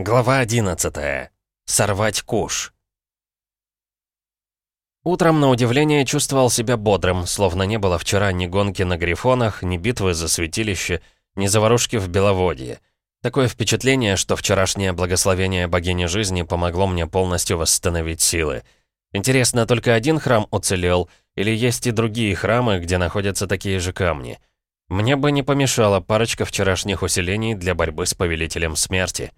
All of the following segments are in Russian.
Глава 11. Сорвать куш. Утром, на удивление, чувствовал себя бодрым, словно не было вчера ни гонки на грифонах, ни битвы за святилище, ни заварушки в Беловодье. Такое впечатление, что вчерашнее благословение богини жизни помогло мне полностью восстановить силы. Интересно, только один храм уцелел, или есть и другие храмы, где находятся такие же камни? Мне бы не помешала парочка вчерашних усилений для борьбы с Повелителем Смерти.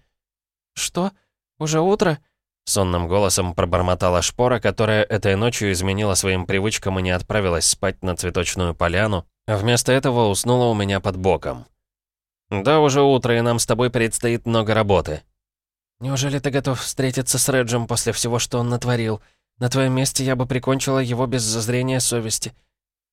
«Что? Уже утро?» Сонным голосом пробормотала шпора, которая этой ночью изменила своим привычкам и не отправилась спать на цветочную поляну, а вместо этого уснула у меня под боком. «Да, уже утро, и нам с тобой предстоит много работы». «Неужели ты готов встретиться с Реджем после всего, что он натворил? На твоем месте я бы прикончила его без зазрения совести».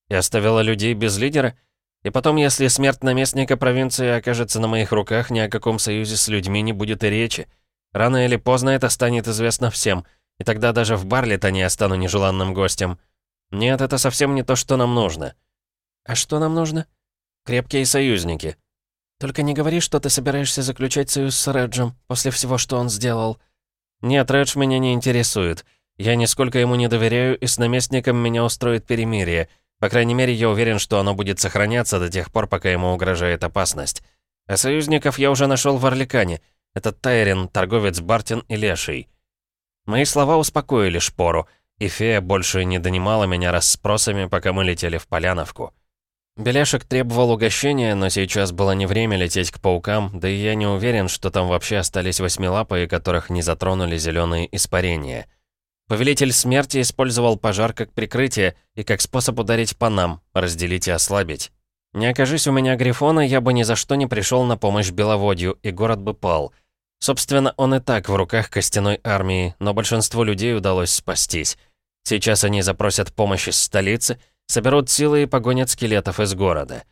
«И оставила людей без лидера?» И потом, если смерть наместника провинции окажется на моих руках, ни о каком союзе с людьми не будет и речи. Рано или поздно это станет известно всем, и тогда даже в Барлета я стану нежеланным гостем. Нет, это совсем не то, что нам нужно. А что нам нужно? Крепкие союзники. Только не говори, что ты собираешься заключать союз с Реджем после всего, что он сделал. Нет, Редж меня не интересует. Я нисколько ему не доверяю, и с наместником меня устроит перемирие — по крайней мере, я уверен, что оно будет сохраняться до тех пор, пока ему угрожает опасность. А союзников я уже нашел в Орликане. Это Тайрин, торговец Бартин и Леший. Мои слова успокоили Шпору, и фея больше не донимала меня расспросами, пока мы летели в Поляновку. Беляшек требовал угощения, но сейчас было не время лететь к паукам, да и я не уверен, что там вообще остались восьмилапые, которых не затронули зеленые испарения. Повелитель смерти использовал пожар как прикрытие и как способ ударить по нам, разделить и ослабить. Не окажись у меня Грифона, я бы ни за что не пришел на помощь Беловодью, и город бы пал. Собственно, он и так в руках костяной армии, но большинству людей удалось спастись. Сейчас они запросят помощь из столицы, соберут силы и погонят скелетов из города.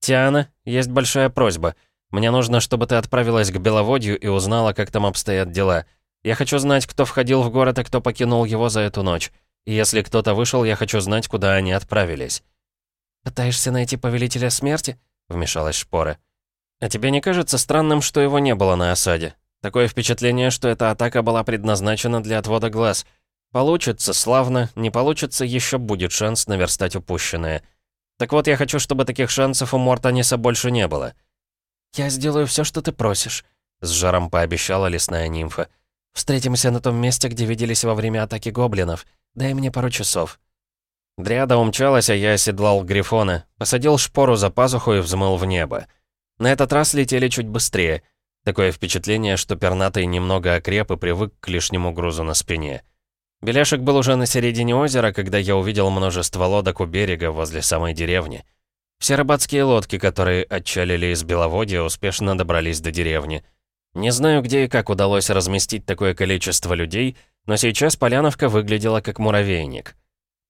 «Тиана, есть большая просьба. Мне нужно, чтобы ты отправилась к Беловодью и узнала, как там обстоят дела. Я хочу знать, кто входил в город и кто покинул его за эту ночь. И если кто-то вышел, я хочу знать, куда они отправились». «Пытаешься найти Повелителя Смерти?» — вмешалась Шпора. «А тебе не кажется странным, что его не было на осаде? Такое впечатление, что эта атака была предназначена для отвода глаз. Получится, славно, не получится, еще будет шанс наверстать упущенное. Так вот, я хочу, чтобы таких шансов у Мортаниса больше не было». «Я сделаю все, что ты просишь», — с жаром пообещала лесная нимфа. Встретимся на том месте, где виделись во время атаки гоблинов. Дай мне пару часов». Дриада умчалась, а я оседлал Грифона, посадил шпору за пазуху и взмыл в небо. На этот раз летели чуть быстрее. Такое впечатление, что пернатый немного окреп и привык к лишнему грузу на спине. Беляшек был уже на середине озера, когда я увидел множество лодок у берега возле самой деревни. Все рыбацкие лодки, которые отчалили из Беловодья, успешно добрались до деревни. Не знаю, где и как удалось разместить такое количество людей, но сейчас Поляновка выглядела как муравейник.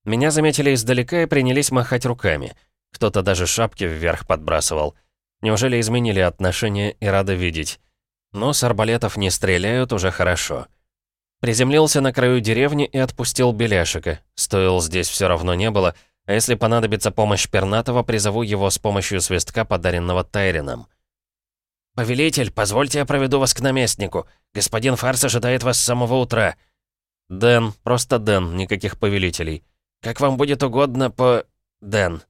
Меня заметили издалека и принялись махать руками. Кто-то даже шапки вверх подбрасывал. Неужели изменили отношения и рады видеть? Но с арбалетов не стреляют, уже хорошо. Приземлился на краю деревни и отпустил Беляшика. Стоил здесь все равно не было, а если понадобится помощь Пернатова, призову его с помощью свистка, подаренного Тайрином. «Повелитель, позвольте я проведу вас к наместнику. Господин Фарс ожидает вас с самого утра». «Дэн, просто Дэн, никаких повелителей. Как вам будет угодно по... Дэн».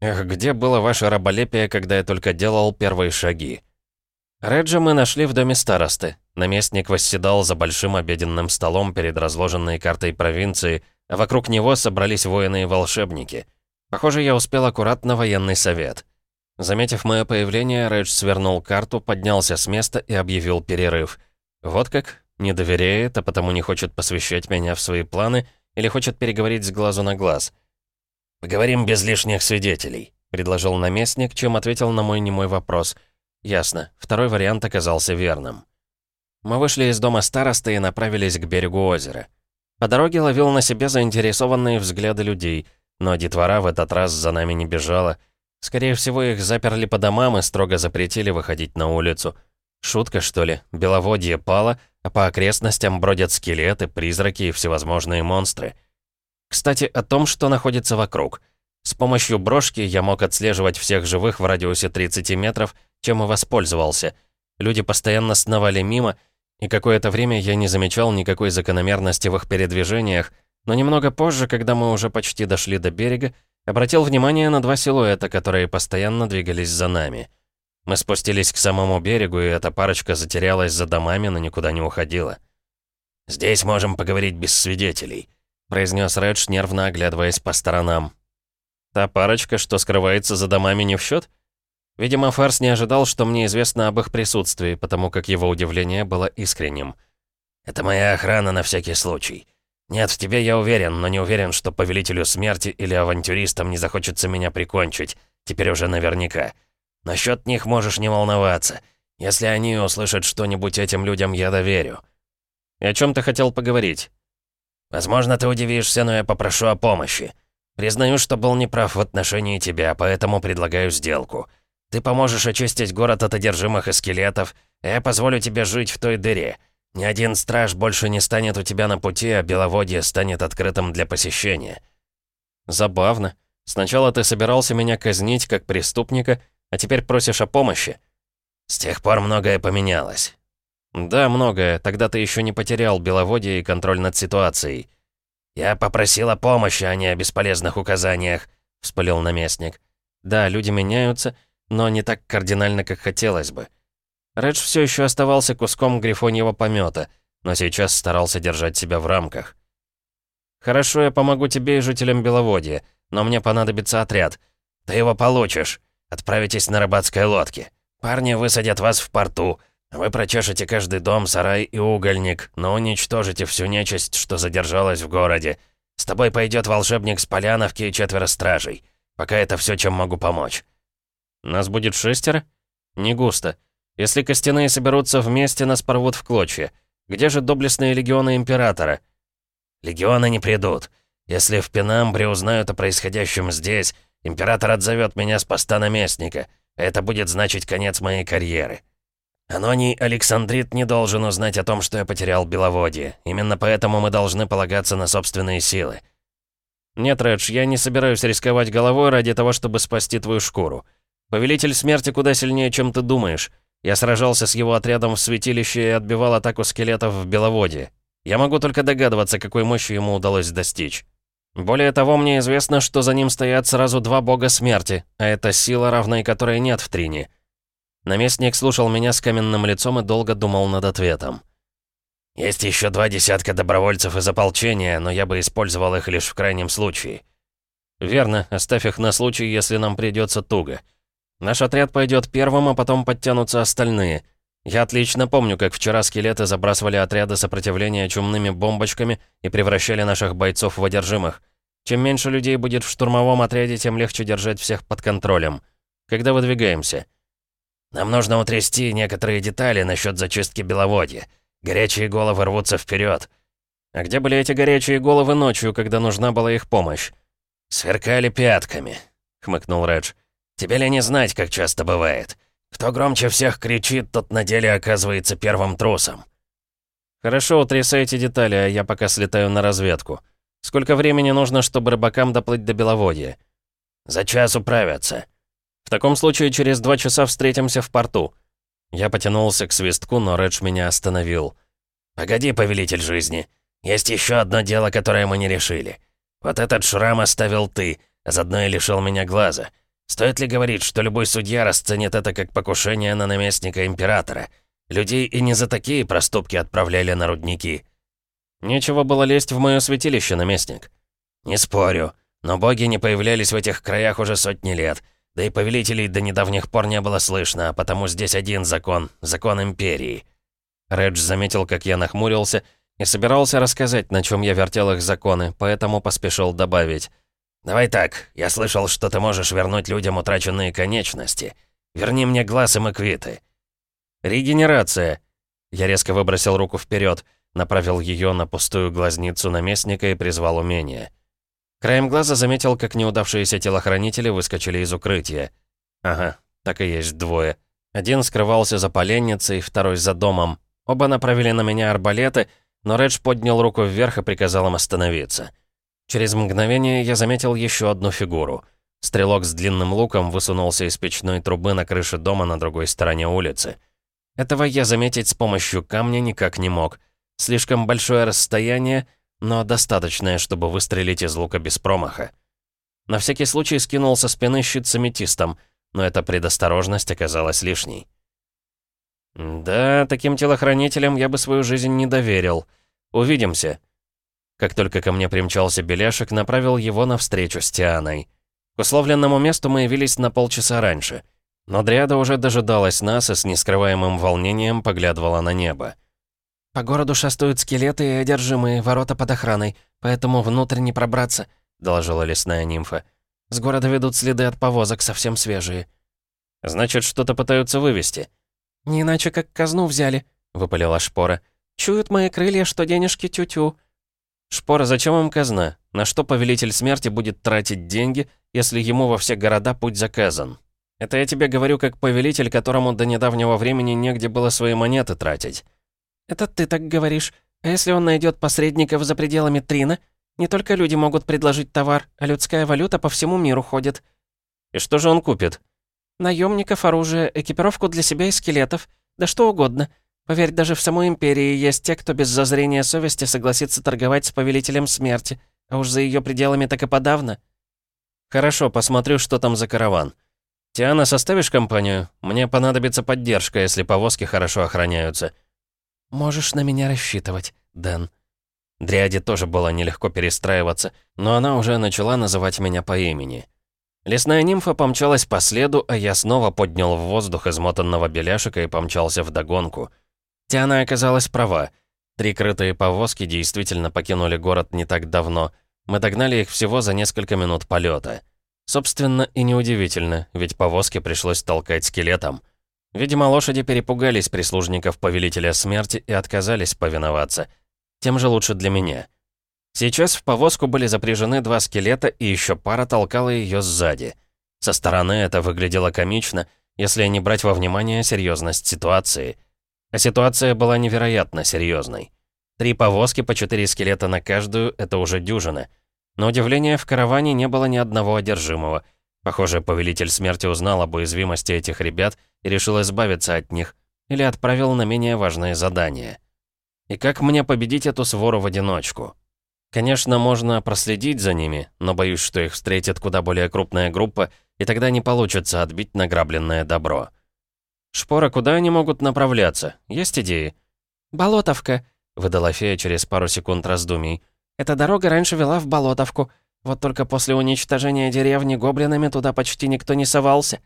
«Эх, где было ваше раболепие, когда я только делал первые шаги?» Реджа мы нашли в доме старосты. Наместник восседал за большим обеденным столом перед разложенной картой провинции, а вокруг него собрались воины и волшебники. Похоже, я успел аккуратно военный совет. Заметив мое появление, Редж свернул карту, поднялся с места и объявил перерыв. Вот как? Не доверяет, а потому не хочет посвящать меня в свои планы или хочет переговорить с глазу на глаз. «Поговорим без лишних свидетелей», — предложил наместник, чем ответил на мой немой вопрос. «Ясно. Второй вариант оказался верным». Мы вышли из дома старосты и направились к берегу озера. По дороге ловил на себе заинтересованные взгляды людей, но детвора в этот раз за нами не бежала — Скорее всего, их заперли по домам и строго запретили выходить на улицу. Шутка, что ли? Беловодье пало, а по окрестностям бродят скелеты, призраки и всевозможные монстры. Кстати, о том, что находится вокруг. С помощью брошки я мог отслеживать всех живых в радиусе 30 метров, чем и воспользовался. Люди постоянно сновали мимо, и какое-то время я не замечал никакой закономерности в их передвижениях, но немного позже, когда мы уже почти дошли до берега, обратил внимание на два силуэта, которые постоянно двигались за нами. Мы спустились к самому берегу, и эта парочка затерялась за домами, но никуда не уходила. «Здесь можем поговорить без свидетелей», — произнес Редж, нервно оглядываясь по сторонам. «Та парочка, что скрывается за домами, не в счет? Видимо, Фарс не ожидал, что мне известно об их присутствии, потому как его удивление было искренним. «Это моя охрана на всякий случай. Нет, в тебе я уверен, но не уверен, что повелителю смерти или авантюристам не захочется меня прикончить. Теперь уже наверняка. Насчет них можешь не волноваться. Если они услышат что-нибудь этим людям, я доверю». «И о чем ты хотел поговорить?» «Возможно, ты удивишься, но я попрошу о помощи. Признаю, что был неправ в отношении тебя, поэтому предлагаю сделку. Ты поможешь очистить город от одержимых и скелетов, а я позволю тебе жить в той дыре. Ни один страж больше не станет у тебя на пути, а Беловодье станет открытым для посещения». «Забавно. Сначала ты собирался меня казнить как преступника, а теперь просишь о помощи». «С тех пор многое поменялось». «Да, многое. Тогда ты еще не потерял Беловодье и контроль над ситуацией». «Я попросил о помощи, а не о бесполезных указаниях», — вспылил наместник. «Да, люди меняются, но не так кардинально, как хотелось бы». Редж все еще оставался куском грифоньего помета, но сейчас старался держать себя в рамках. «Хорошо, я помогу тебе и жителям Беловодья, но мне понадобится отряд. Ты его получишь. Отправитесь на рыбацкой лодке. Парни высадят вас в порту. Вы прочешете каждый дом, сарай и угольник, но уничтожите всю нечисть, что задержалась в городе. С тобой пойдет волшебник с Поляновки и четверо стражей. Пока это все, чем могу помочь». «Нас будет шестеро? Не густо. Если костяные соберутся вместе, нас порвут в клочья. Где же доблестные легионы Императора?» «Легионы не придут. Если в Пенамбре узнают о происходящем здесь, Император отзовет меня с поста наместника. Это будет значить конец моей карьеры. Аноний Александрит не должен узнать о том, что я потерял Беловодье. Именно поэтому мы должны полагаться на собственные силы. Нет, Редж, я не собираюсь рисковать головой ради того, чтобы спасти твою шкуру. Повелитель смерти куда сильнее, чем ты думаешь. Я сражался с его отрядом в святилище и отбивал атаку скелетов в Беловодье. Я могу только догадываться, какой мощи ему удалось достичь. Более того, мне известно, что за ним стоят сразу два бога смерти, а это сила, равной которой нет в Трине. Наместник слушал меня с каменным лицом и долго думал над ответом. «Есть еще два десятка добровольцев из ополчения, но я бы использовал их лишь в крайнем случае». «Верно, оставь их на случай, если нам придется туго. Наш отряд пойдет первым, а потом подтянутся остальные. Я отлично помню, как вчера скелеты забрасывали отряды сопротивления чумными бомбочками и превращали наших бойцов в одержимых. Чем меньше людей будет в штурмовом отряде, тем легче держать всех под контролем. Когда выдвигаемся? Нам нужно утрясти некоторые детали насчет зачистки Беловодья. Горячие головы рвутся вперед. А где были эти горячие головы ночью, когда нужна была их помощь? «Сверкали пятками», — хмыкнул Редж. «Тебе ли не знать, как часто бывает?» Кто громче всех кричит, тот на деле оказывается первым трусом. Хорошо, утрясайте детали, а я пока слетаю на разведку. Сколько времени нужно, чтобы рыбакам доплыть до Беловодья? За час управятся. В таком случае через два часа встретимся в порту. Я потянулся к свистку, но Редж меня остановил. «Погоди, повелитель жизни. Есть еще одно дело, которое мы не решили. Вот этот шрам оставил ты, а заодно и лишил меня глаза. Стоит ли говорить, что любой судья расценит это как покушение на наместника императора? Людей и не за такие проступки отправляли на рудники. Нечего было лезть в мое святилище, наместник. Не спорю, но боги не появлялись в этих краях уже сотни лет. Да и повелителей до недавних пор не было слышно, а потому здесь один закон — закон Империи. Редж заметил, как я нахмурился, и собирался рассказать, на чем я вертел их законы, поэтому поспешил добавить. «Давай так, я слышал, что ты можешь вернуть людям утраченные конечности. Верни мне глаз, и мы квиты». «Регенерация!» Я резко выбросил руку вперед, направил ее на пустую глазницу наместника и призвал умение. Краем глаза заметил, как неудавшиеся телохранители выскочили из укрытия. Ага, так и есть двое. Один скрывался за поленницей, второй за домом. Оба направили на меня арбалеты, но Редж поднял руку вверх и приказал им остановиться. Через мгновение я заметил еще одну фигуру. Стрелок с длинным луком высунулся из печной трубы на крыше дома на другой стороне улицы. Этого я заметить с помощью камня никак не мог. Слишком большое расстояние, но достаточное, чтобы выстрелить из лука без промаха. На всякий случай скинул со спины щит с аметистом, но эта предосторожность оказалась лишней. «Да, таким телохранителям я бы свою жизнь не доверил. Увидимся». Как только ко мне примчался Беляшек, направил его навстречу с Тианой. К условленному месту мы явились на полчаса раньше. Но Дриада уже дожидалась нас и с нескрываемым волнением поглядывала на небо. «По городу шастают скелеты и одержимые, ворота под охраной, поэтому внутрь не пробраться», — доложила лесная нимфа. «С города ведут следы от повозок, совсем свежие». «Значит, что-то пытаются вывести?» «Не иначе, как казну взяли», — выпалила Шпора. «Чуют мои крылья, что денежки тю-тю». «Шпора, зачем им казна? На что повелитель смерти будет тратить деньги, если ему во все города путь заказан? Это я тебе говорю как повелитель, которому до недавнего времени негде было свои монеты тратить». «Это ты так говоришь. А если он найдет посредников за пределами Трина? Не только люди могут предложить товар, а людская валюта по всему миру ходит». «И что же он купит?» Наемников, оружие, экипировку для себя и скелетов. Да что угодно. Поверь, даже в самой Империи есть те, кто без зазрения совести согласится торговать с Повелителем Смерти. А уж за ее пределами так и подавно. Хорошо, посмотрю, что там за караван. Тиана, составишь компанию? Мне понадобится поддержка, если повозки хорошо охраняются. Можешь на меня рассчитывать, Дэн. Дриаде тоже было нелегко перестраиваться, но она уже начала называть меня по имени. Лесная нимфа помчалась по следу, а я снова поднял в воздух измотанного беляшика и помчался в догонку. Тиана оказалась права. Три крытые повозки действительно покинули город не так давно. Мы догнали их всего за несколько минут полета. Собственно, и неудивительно, ведь повозки пришлось толкать скелетом. Видимо, лошади перепугались прислужников Повелителя Смерти и отказались повиноваться. Тем же лучше для меня. Сейчас в повозку были запряжены два скелета, и еще пара толкала ее сзади. Со стороны это выглядело комично, если не брать во внимание серьезность ситуации. А ситуация была невероятно серьезной. Три повозки по четыре скелета на каждую — это уже дюжина. На удивление, в караване не было ни одного одержимого. Похоже, Повелитель Смерти узнал об уязвимости этих ребят и решил избавиться от них, или отправил на менее важные задания. И как мне победить эту свору в одиночку? Конечно, можно проследить за ними, но боюсь, что их встретит куда более крупная группа, и тогда не получится отбить награбленное добро. «Шпора, куда они могут направляться? Есть идеи?» «Болотовка», — выдала фея через пару секунд раздумий. «Эта дорога раньше вела в Болотовку. Вот только после уничтожения деревни гоблинами туда почти никто не совался».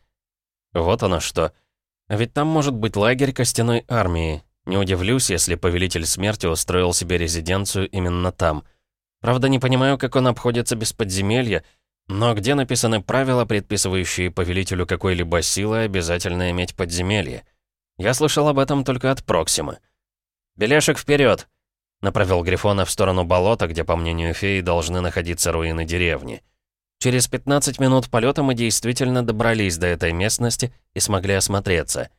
«Вот оно что. Ведь там может быть лагерь костяной армии. Не удивлюсь, если Повелитель Смерти устроил себе резиденцию именно там». Правда, не понимаю, как он обходится без подземелья, но где написаны правила, предписывающие повелителю какой-либо силы обязательно иметь подземелье? Я слышал об этом только от Проксимы. «Беляшек вперед! направил Грифона в сторону болота, где, по мнению феи, должны находиться руины деревни. Через 15 минут полета мы действительно добрались до этой местности и смогли осмотреться.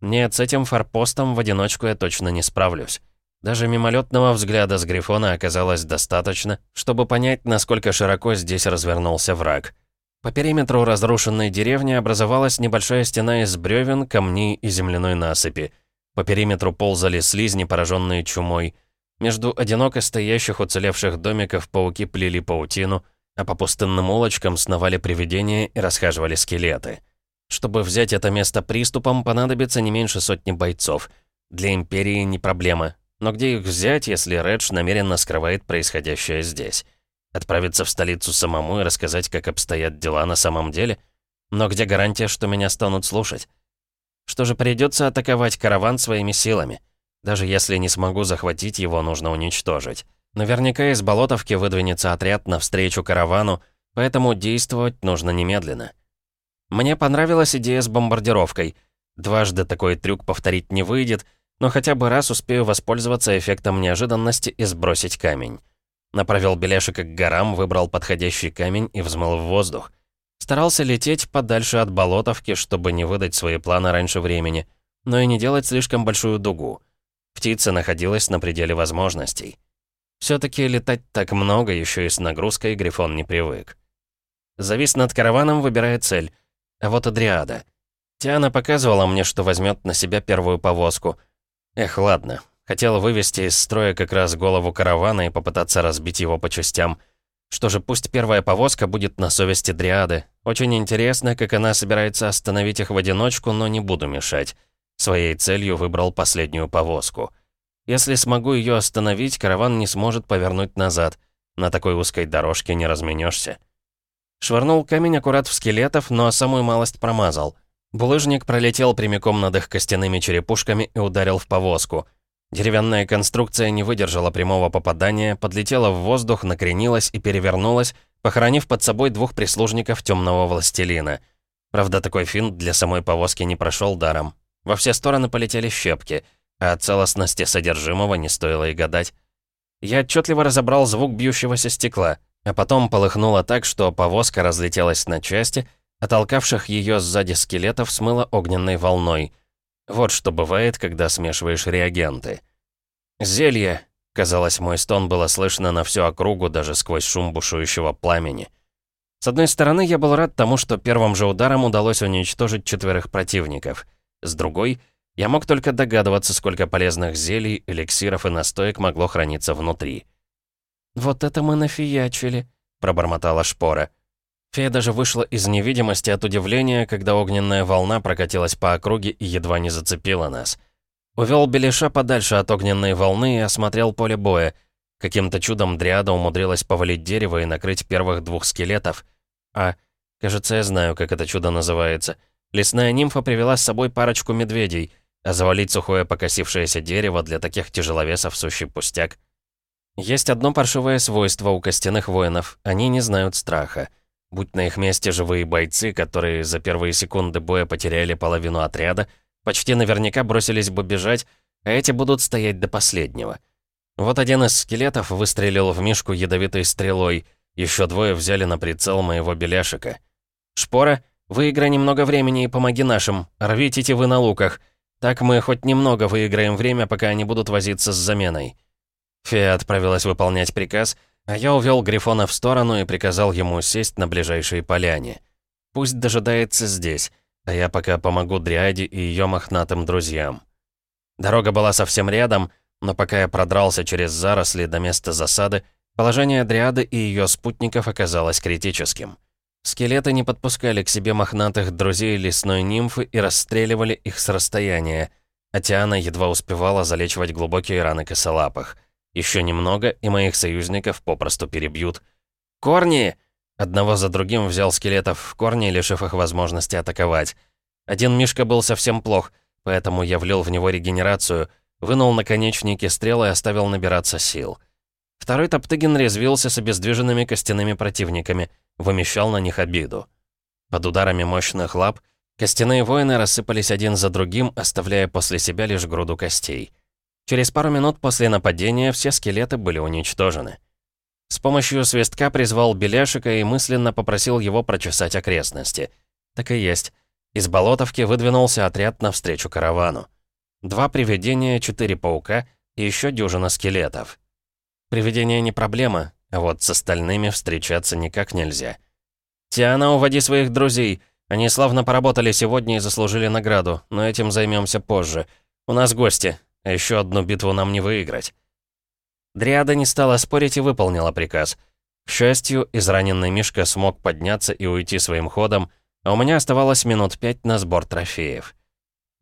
Нет, с этим форпостом в одиночку я точно не справлюсь. Даже мимолетного взгляда с Грифона оказалось достаточно, чтобы понять, насколько широко здесь развернулся враг. По периметру разрушенной деревни образовалась небольшая стена из бревен, камней и земляной насыпи. По периметру ползали слизни, пораженные чумой. Между одиноко стоящих уцелевших домиков пауки плели паутину, а по пустынным улочкам сновали привидения и расхаживали скелеты. Чтобы взять это место приступом, понадобится не меньше сотни бойцов. Для Империи не проблема, но где их взять, если Редж намеренно скрывает происходящее здесь? Отправиться в столицу самому и рассказать, как обстоят дела на самом деле? Но где гарантия, что меня станут слушать? Что же, придется атаковать караван своими силами. Даже если не смогу захватить его, нужно уничтожить. Наверняка из Болотовки выдвинется отряд навстречу каравану, поэтому действовать нужно немедленно. Мне понравилась идея с бомбардировкой. Дважды такой трюк повторить не выйдет, но хотя бы раз успею воспользоваться эффектом неожиданности и сбросить камень. Направил Беляшика к горам, выбрал подходящий камень и взмыл в воздух. Старался лететь подальше от болотовки, чтобы не выдать свои планы раньше времени, но и не делать слишком большую дугу. Птица находилась на пределе возможностей. Все-таки летать так много, еще и с нагрузкой, Грифон не привык. Завис над караваном, выбирая цель. А вот Адриада. Тиана показывала мне, что возьмет на себя первую повозку. Эх, ладно. Хотел вывести из строя как раз голову каравана и попытаться разбить его по частям. Что же, пусть первая повозка будет на совести Дриады. Очень интересно, как она собирается остановить их в одиночку, но не буду мешать. Своей целью выбрал последнюю повозку. Если смогу ее остановить, караван не сможет повернуть назад. На такой узкой дорожке не разменешься. Швырнул камень аккурат в скелетов, но самую малость промазал. Булыжник пролетел прямиком над их костяными черепушками и ударил в повозку. Деревянная конструкция не выдержала прямого попадания, подлетела в воздух, накренилась и перевернулась, похоронив под собой двух прислужников темного властелина. Правда, такой финт для самой повозки не прошел даром. Во все стороны полетели щепки, а о целостности содержимого не стоило и гадать. Я отчетливо разобрал звук бьющегося стекла, а потом полыхнуло так, что повозка разлетелась на части, а толкавших ее сзади скелетов смыло огненной волной — вот что бывает, когда смешиваешь реагенты. «Зелье!» Казалось, мой стон было слышно на всю округу, даже сквозь шум бушующего пламени. С одной стороны, я был рад тому, что первым же ударом удалось уничтожить четверых противников. С другой, я мог только догадываться, сколько полезных зелий, эликсиров и настоек могло храниться внутри. «Вот это мы нафиячили», — пробормотала Шпора. Фея даже вышла из невидимости от удивления, когда огненная волна прокатилась по округе и едва не зацепила нас. Увел Белиша подальше от огненной волны и осмотрел поле боя. Каким-то чудом Дриада умудрилась повалить дерево и накрыть первых двух скелетов. А, кажется, я знаю, как это чудо называется. Лесная нимфа привела с собой парочку медведей, а завалить сухое покосившееся дерево для таких тяжеловесов сущий пустяк. Есть одно паршивое свойство у костяных воинов — они не знают страха. Будь на их месте живые бойцы, которые за первые секунды боя потеряли половину отряда, почти наверняка бросились бы бежать, а эти будут стоять до последнего. Вот один из скелетов выстрелил в Мишку ядовитой стрелой, еще двое взяли на прицел моего беляшика. «Шпора, выиграй немного времени и помоги нашим, рвите вы на луках. Так мы хоть немного выиграем время, пока они будут возиться с заменой». Фея отправилась выполнять приказ — а я увел Грифона в сторону и приказал ему сесть на ближайшей поляне. Пусть дожидается здесь, а я пока помогу Дриаде и ее мохнатым друзьям. Дорога была совсем рядом, но пока я продрался через заросли до места засады, положение Дриады и ее спутников оказалось критическим. Скелеты не подпускали к себе мохнатых друзей лесной нимфы и расстреливали их с расстояния, а Тиана едва успевала залечивать глубокие раны косолапых. Еще немного, и моих союзников попросту перебьют. «Корни!» Одного за другим взял скелетов в корни, лишив их возможности атаковать. Один Мишка был совсем плох, поэтому я влил в него регенерацию, вынул наконечники стрелы и оставил набираться сил. Второй Топтыгин резвился с обездвиженными костяными противниками, вымещал на них обиду. Под ударами мощных лап костяные воины рассыпались один за другим, оставляя после себя лишь груду костей. Через пару минут после нападения все скелеты были уничтожены. С помощью свистка призвал Беляшика и мысленно попросил его прочесать окрестности. Так и есть. Из болотовки выдвинулся отряд навстречу каравану. Два привидения, четыре паука и еще дюжина скелетов. Привидения не проблема, а вот с остальными встречаться никак нельзя. «Тиана, уводи своих друзей. Они славно поработали сегодня и заслужили награду, но этим займемся позже. У нас гости, а еще одну битву нам не выиграть. Дриада не стала спорить и выполнила приказ. К счастью, израненный Мишка смог подняться и уйти своим ходом, а у меня оставалось минут пять на сбор трофеев.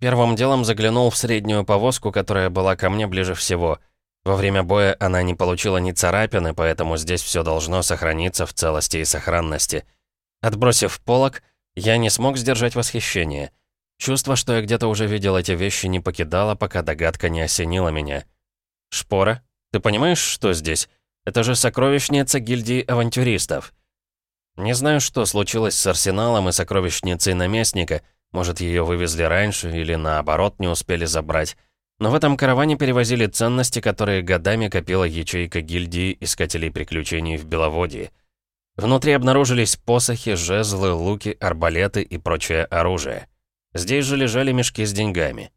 Первым делом заглянул в среднюю повозку, которая была ко мне ближе всего. Во время боя она не получила ни царапины, поэтому здесь все должно сохраниться в целости и сохранности. Отбросив полок, я не смог сдержать восхищение — Чувство, что я где-то уже видел эти вещи, не покидало, пока догадка не осенила меня. «Шпора, ты понимаешь, что здесь? Это же сокровищница гильдии авантюристов». Не знаю, что случилось с арсеналом и сокровищницей наместника. Может, ее вывезли раньше или, наоборот, не успели забрать. Но в этом караване перевозили ценности, которые годами копила ячейка гильдии искателей приключений в Беловодье. Внутри обнаружились посохи, жезлы, луки, арбалеты и прочее оружие. Здесь же лежали мешки с деньгами.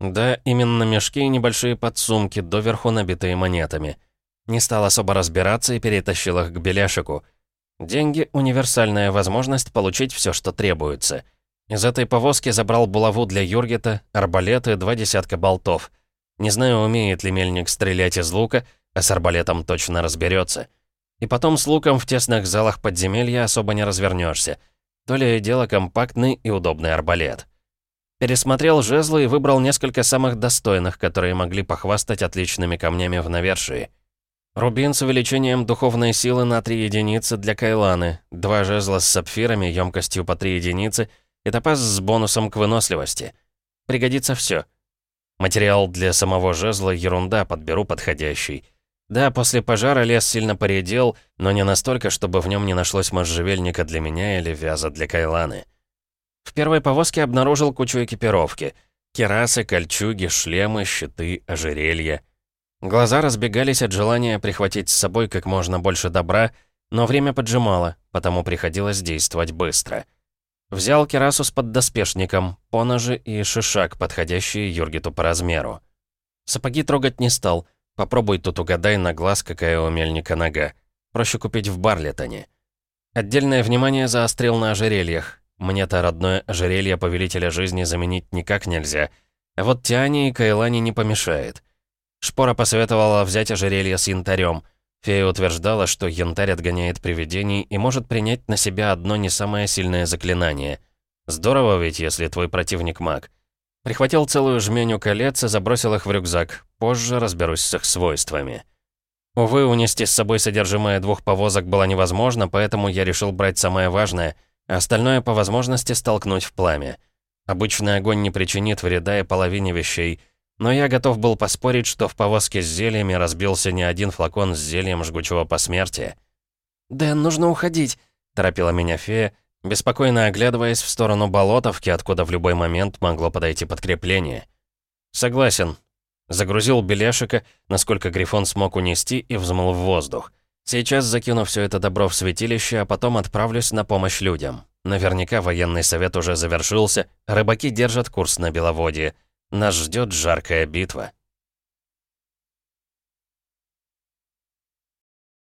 Да, именно мешки и небольшие подсумки, доверху набитые монетами. Не стал особо разбираться и перетащил их к Беляшику. Деньги — универсальная возможность получить все, что требуется. Из этой повозки забрал булаву для Юргета, арбалеты, два десятка болтов. Не знаю, умеет ли мельник стрелять из лука, а с арбалетом точно разберется. И потом с луком в тесных залах подземелья особо не развернешься. То ли дело компактный и удобный арбалет. Пересмотрел жезлы и выбрал несколько самых достойных, которые могли похвастать отличными камнями в навершии. Рубин с увеличением духовной силы на 3 единицы для Кайланы, два жезла с сапфирами емкостью по 3 единицы и топаз с бонусом к выносливости. Пригодится все. Материал для самого жезла ерунда, подберу подходящий. Да, после пожара лес сильно поредел, но не настолько, чтобы в нем не нашлось можжевельника для меня или вяза для Кайланы. В первой повозке обнаружил кучу экипировки. Керасы, кольчуги, шлемы, щиты, ожерелья. Глаза разбегались от желания прихватить с собой как можно больше добра, но время поджимало, потому приходилось действовать быстро. Взял керасу с поддоспешником, поножи и шишак, подходящие Юргиту по размеру. Сапоги трогать не стал. Попробуй тут угадай на глаз, какая у мельника нога. Проще купить в Барлетоне. Отдельное внимание заострил на ожерельях. Мне-то родное ожерелье Повелителя Жизни заменить никак нельзя. А вот Тиане и Кайлане не помешает. Шпора посоветовала взять ожерелье с янтарем. Фея утверждала, что янтарь отгоняет привидений и может принять на себя одно не самое сильное заклинание. Здорово ведь, если твой противник маг. Прихватил целую жменю колец и забросил их в рюкзак. Позже разберусь с их свойствами. Увы, унести с собой содержимое двух повозок было невозможно, поэтому я решил брать самое важное, остальное по возможности столкнуть в пламя. Обычный огонь не причинит вреда и половине вещей — но я готов был поспорить, что в повозке с зельями разбился не один флакон с зельем жгучего посмертия. «Дэн, нужно уходить», — торопила меня фея, беспокойно оглядываясь в сторону болотовки, откуда в любой момент могло подойти подкрепление. «Согласен». Загрузил беляшика, насколько Грифон смог унести, и взмыл в воздух. Сейчас закину все это добро в святилище, а потом отправлюсь на помощь людям. Наверняка военный совет уже завершился, рыбаки держат курс на Беловодье. Нас ждет жаркая битва.